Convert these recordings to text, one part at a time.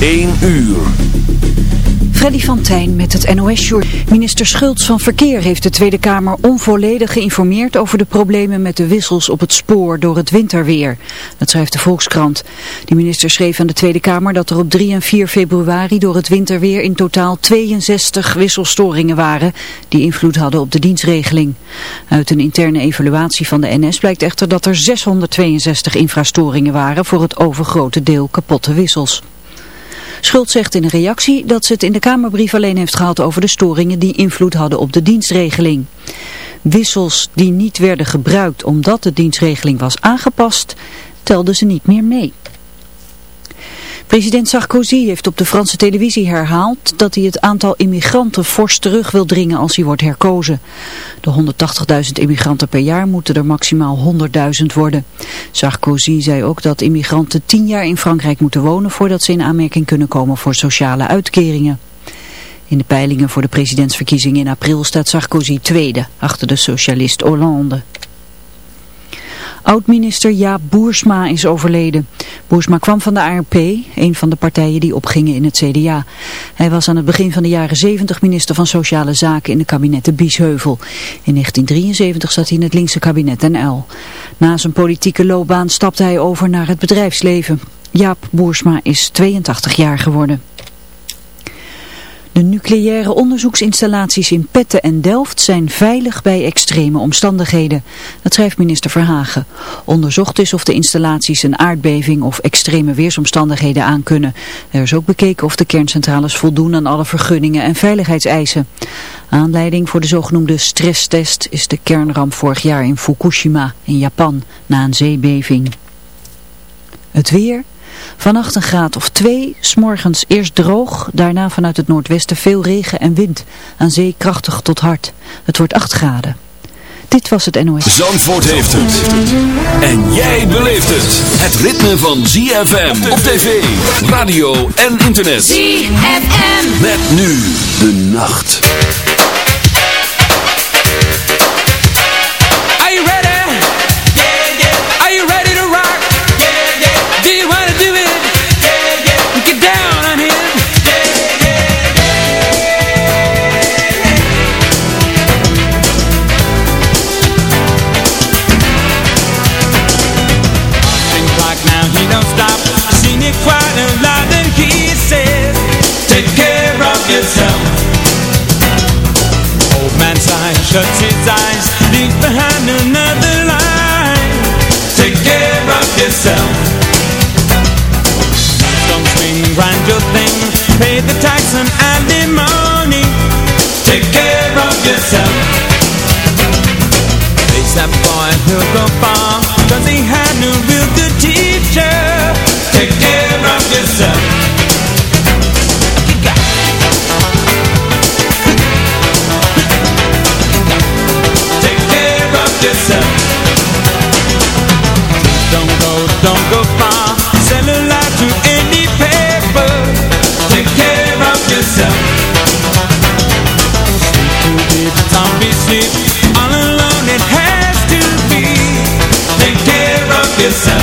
1 uur. Freddy van Tijn met het NOS-jour. Minister Schultz van Verkeer heeft de Tweede Kamer onvolledig geïnformeerd over de problemen met de wissels op het spoor door het winterweer. Dat schrijft de Volkskrant. Die minister schreef aan de Tweede Kamer dat er op 3 en 4 februari door het winterweer in totaal 62 wisselstoringen waren die invloed hadden op de dienstregeling. Uit een interne evaluatie van de NS blijkt echter dat er 662 infrastoringen waren voor het overgrote deel kapotte wissels. Schuld zegt in een reactie dat ze het in de Kamerbrief alleen heeft gehad over de storingen die invloed hadden op de dienstregeling. Wissels die niet werden gebruikt omdat de dienstregeling was aangepast, telden ze niet meer mee. President Sarkozy heeft op de Franse televisie herhaald dat hij het aantal immigranten fors terug wil dringen als hij wordt herkozen. De 180.000 immigranten per jaar moeten er maximaal 100.000 worden. Sarkozy zei ook dat immigranten 10 jaar in Frankrijk moeten wonen voordat ze in aanmerking kunnen komen voor sociale uitkeringen. In de peilingen voor de presidentsverkiezingen in april staat Sarkozy tweede, achter de socialist Hollande. Oud-minister Jaap Boersma is overleden. Boersma kwam van de ARP, een van de partijen die opgingen in het CDA. Hij was aan het begin van de jaren 70 minister van Sociale Zaken in de kabinetten Biesheuvel. In 1973 zat hij in het linkse kabinet NL. Na zijn politieke loopbaan stapte hij over naar het bedrijfsleven. Jaap Boersma is 82 jaar geworden. De nucleaire onderzoeksinstallaties in Petten en Delft zijn veilig bij extreme omstandigheden. Dat schrijft minister Verhagen. Onderzocht is of de installaties een aardbeving of extreme weersomstandigheden aankunnen. Er is ook bekeken of de kerncentrales voldoen aan alle vergunningen en veiligheidseisen. Aanleiding voor de zogenoemde stresstest is de kernramp vorig jaar in Fukushima in Japan na een zeebeving. Het weer... Vannacht een graad of 2, smorgens eerst droog, daarna vanuit het noordwesten veel regen en wind. Aan zee krachtig tot hard. Het wordt 8 graden. Dit was het NOS. Zandvoort heeft het. En jij beleeft het. Het ritme van ZFM op tv, radio en internet. ZFM. Met nu de nacht. Shuts his eyes, leaves behind another line. Take care of yourself. Don't swing, grind your thing, pay the tax and alimony. Take care of yourself. Face that boy, he'll go far, cause he had no real listen.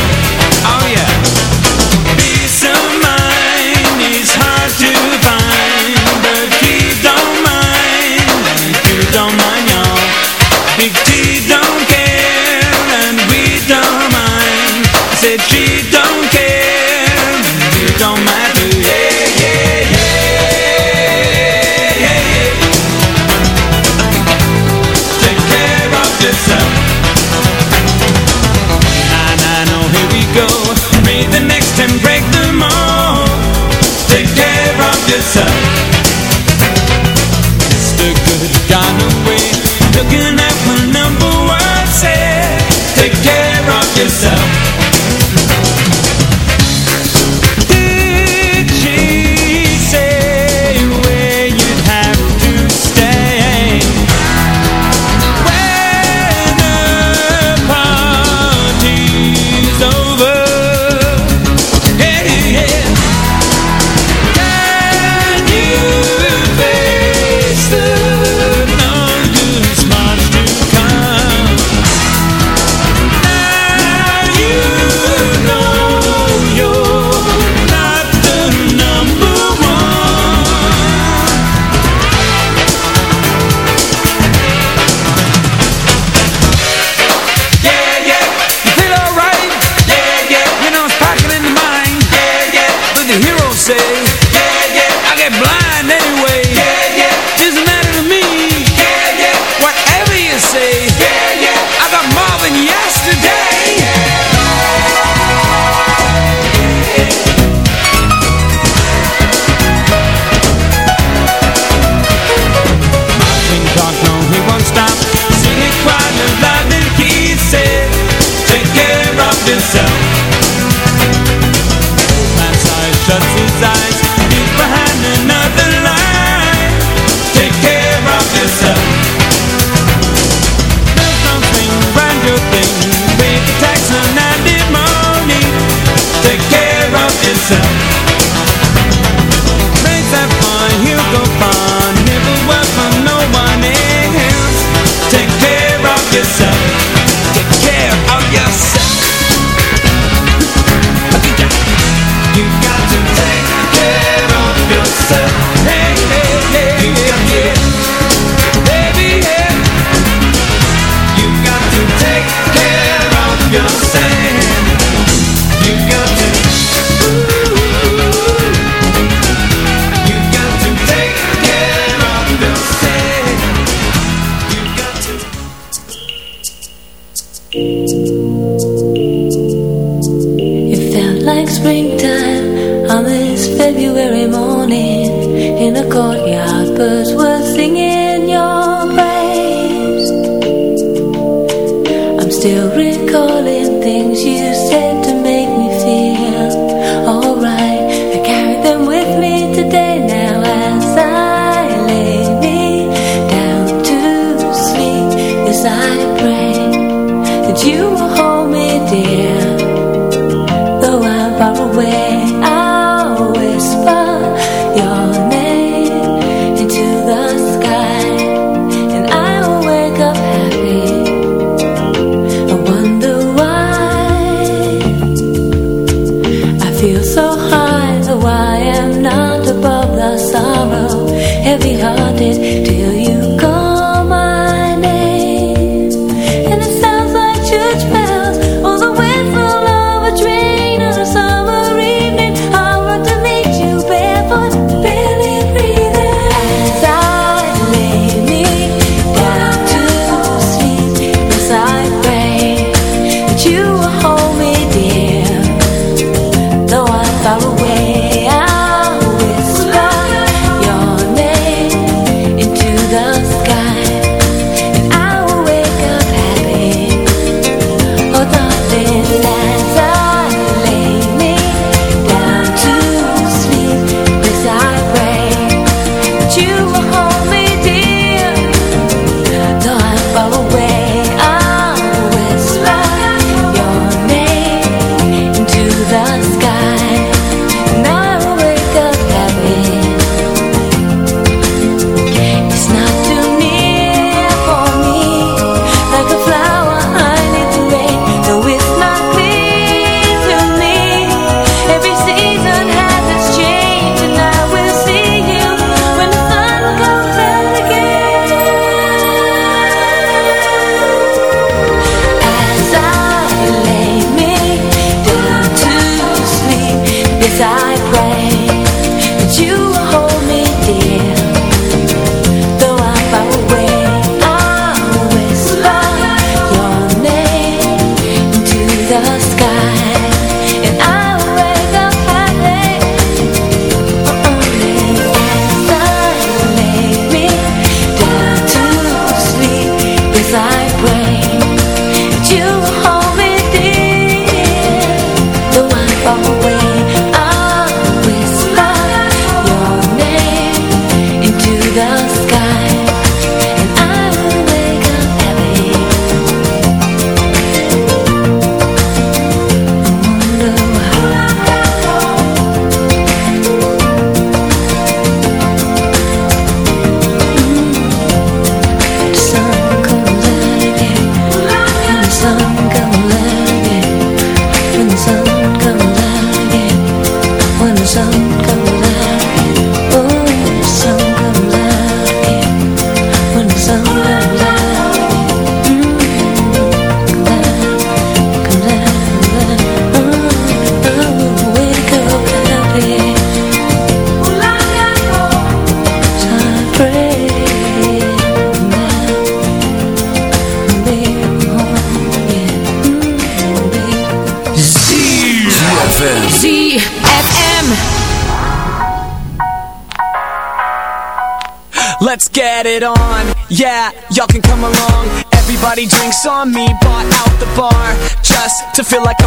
feel like I'm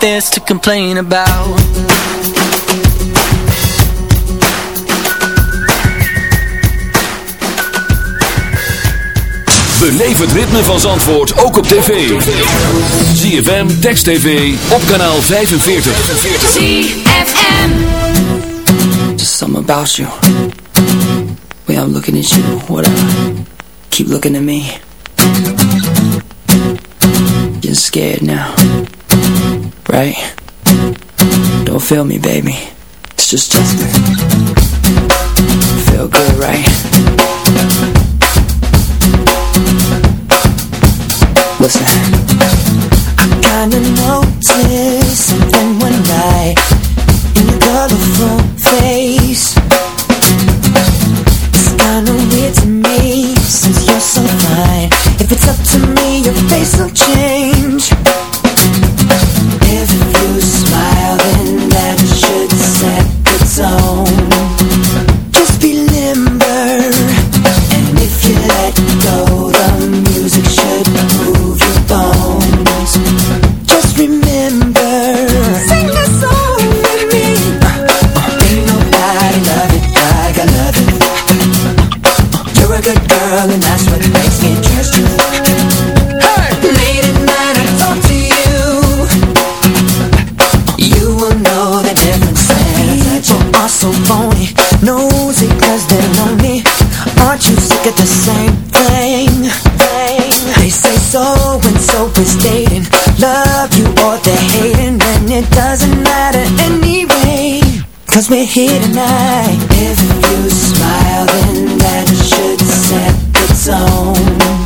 This to complain about Beleef het ritme van Zandvoort ook op tv. ZFM, Text TV, op kanaal 45. ZFM Just something about you. Way I'm looking at you, whatever. Keep looking at me. Getting scared now. Right? Don't feel me, baby. It's just Justin. Feel good, right? Listen. I kinda noticed matter anyway. Cause we're here tonight. If you smile, then that should set the tone.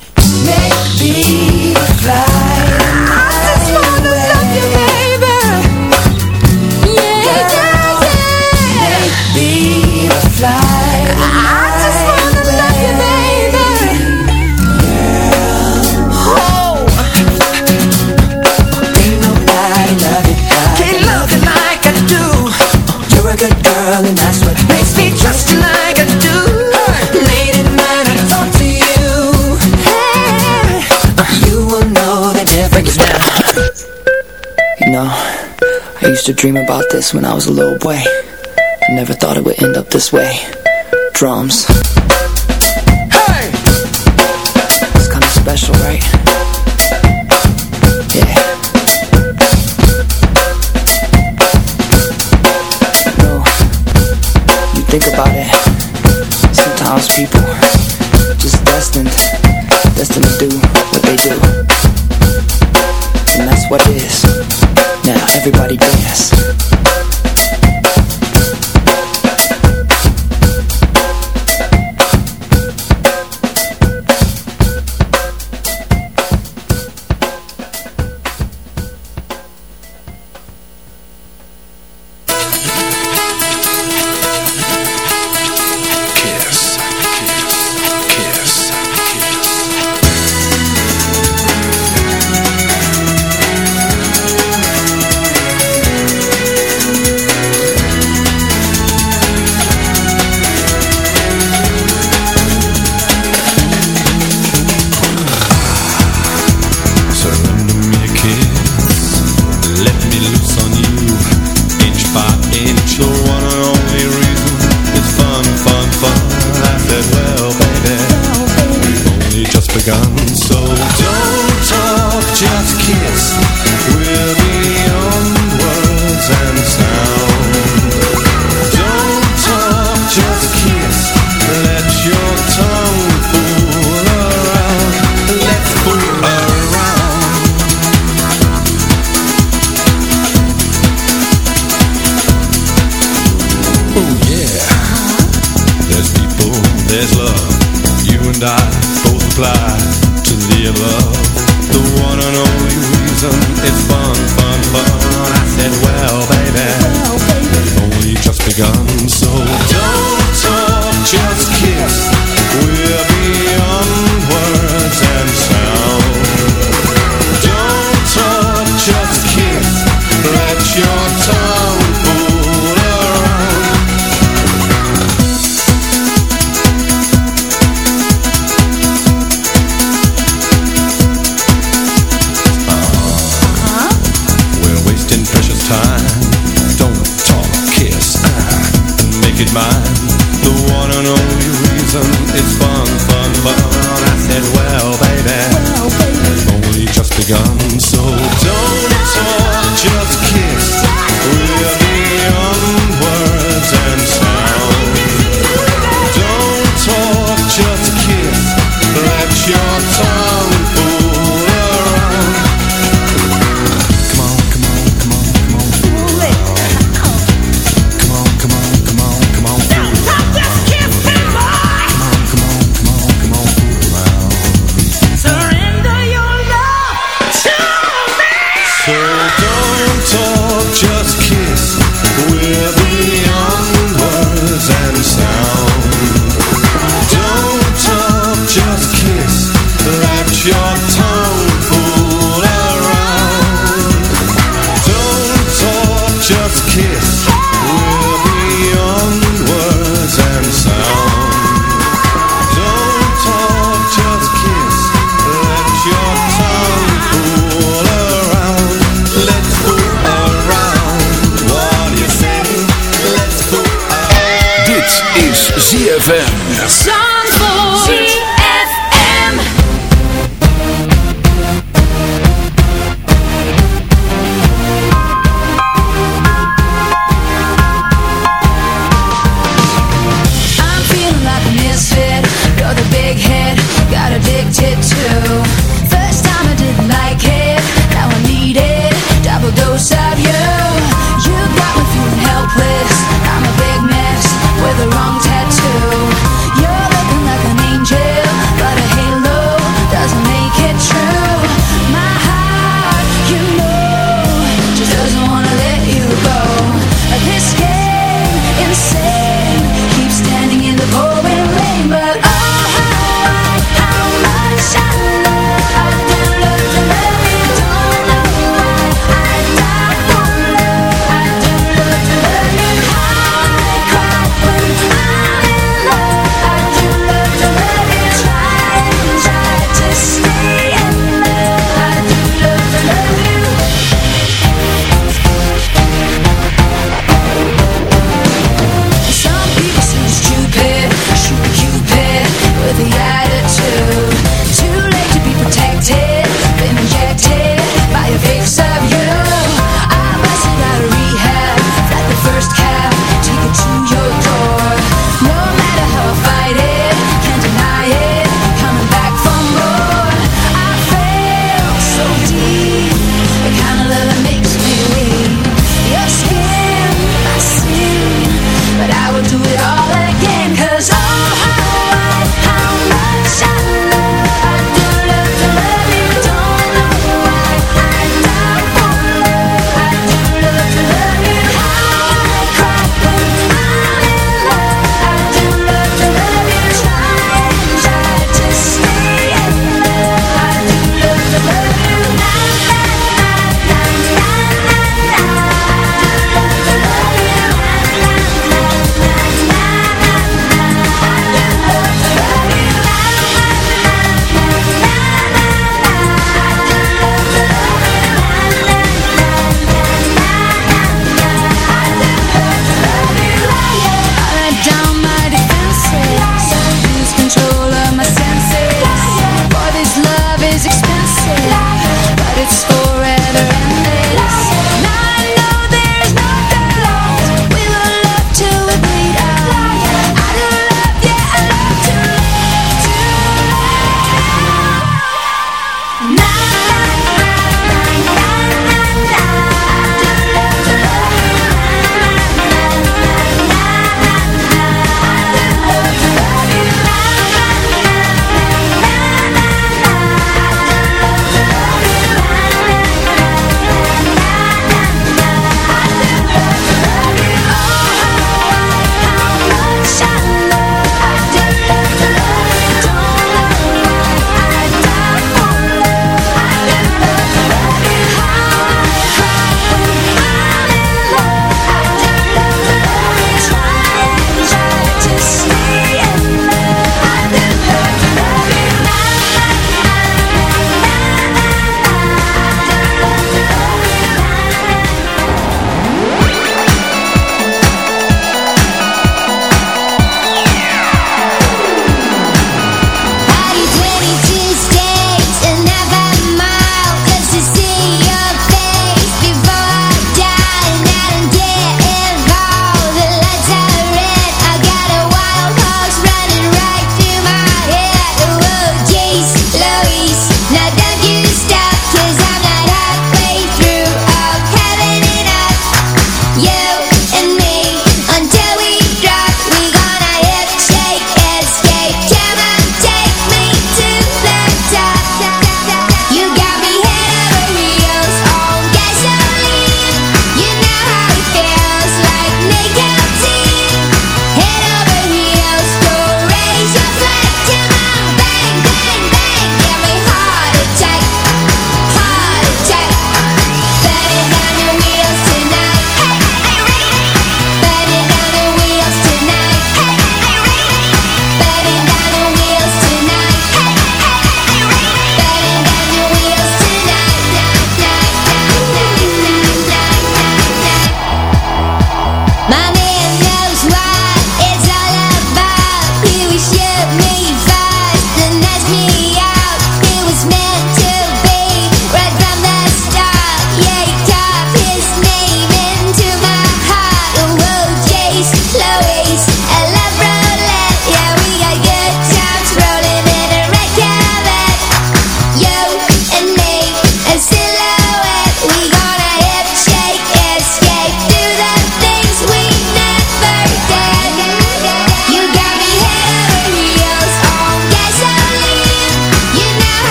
Dream about this when I was a little boy. I never thought it would end up this way. Drums. Hey! It's kinda special, right? Yeah. No, you think about it. Sometimes people just destined, destined to do what they do. And that's what it is. Now everybody dance.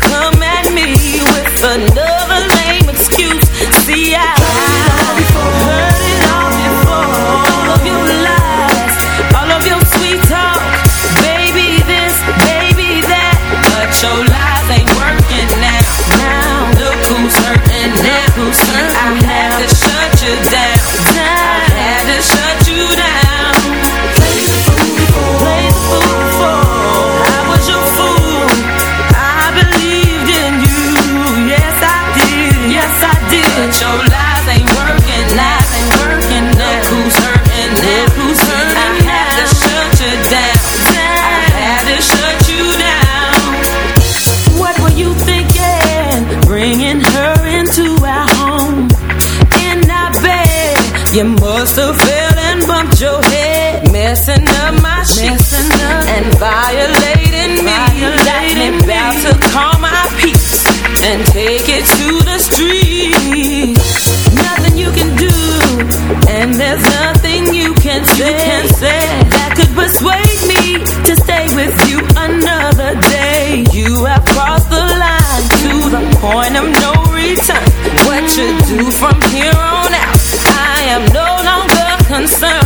Come at me with another lame excuse. violating me. Got me bound to call my peace and take it to the streets. Nothing you can do, and there's nothing you can say that could persuade me to stay with you another day. You have crossed the line to the point of no return. What you do from here on out, I am no longer concerned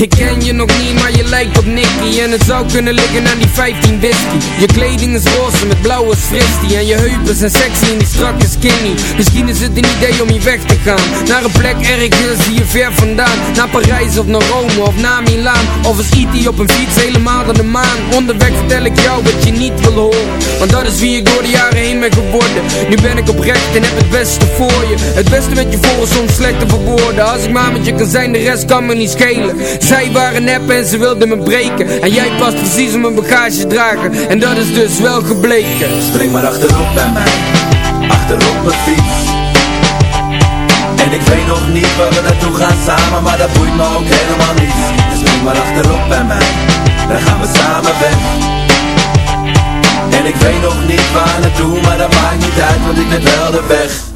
Ik ken je nog niet, maar je lijkt op Nicky. En het zou kunnen liggen aan die 15 whisky. Je kleding is roze met blauwe fristie. En je heupen zijn sexy en die strakke skinny. Misschien is het een idee om hier weg te gaan. Naar een plek ergens hier ver vandaan. Naar Parijs of naar Rome of naar Milaan. Of als E.T. op een fiets helemaal naar de maan. Onderweg vertel ik jou wat je niet Want dat is wie ik door de jaren heen ben geworden. Nu ben ik oprecht en heb het beste voor je. Het beste met je voor is soms slecht te verwoorden. Als ik maar met je kan zijn, de rest kan me niet schelen. Zij waren nep en ze wilden me breken. En jij past precies om mijn bagage dragen. En dat is dus wel gebleken. Spring maar achterop bij mij. Achterop mijn fiets. En ik weet nog niet waar we naartoe gaan samen Maar dat boeit me ook helemaal niet. Dus spring maar achterop bij mij. Dan gaan we samen weg En ik weet nog niet waar naartoe Maar dat maakt niet uit want ik weet wel de weg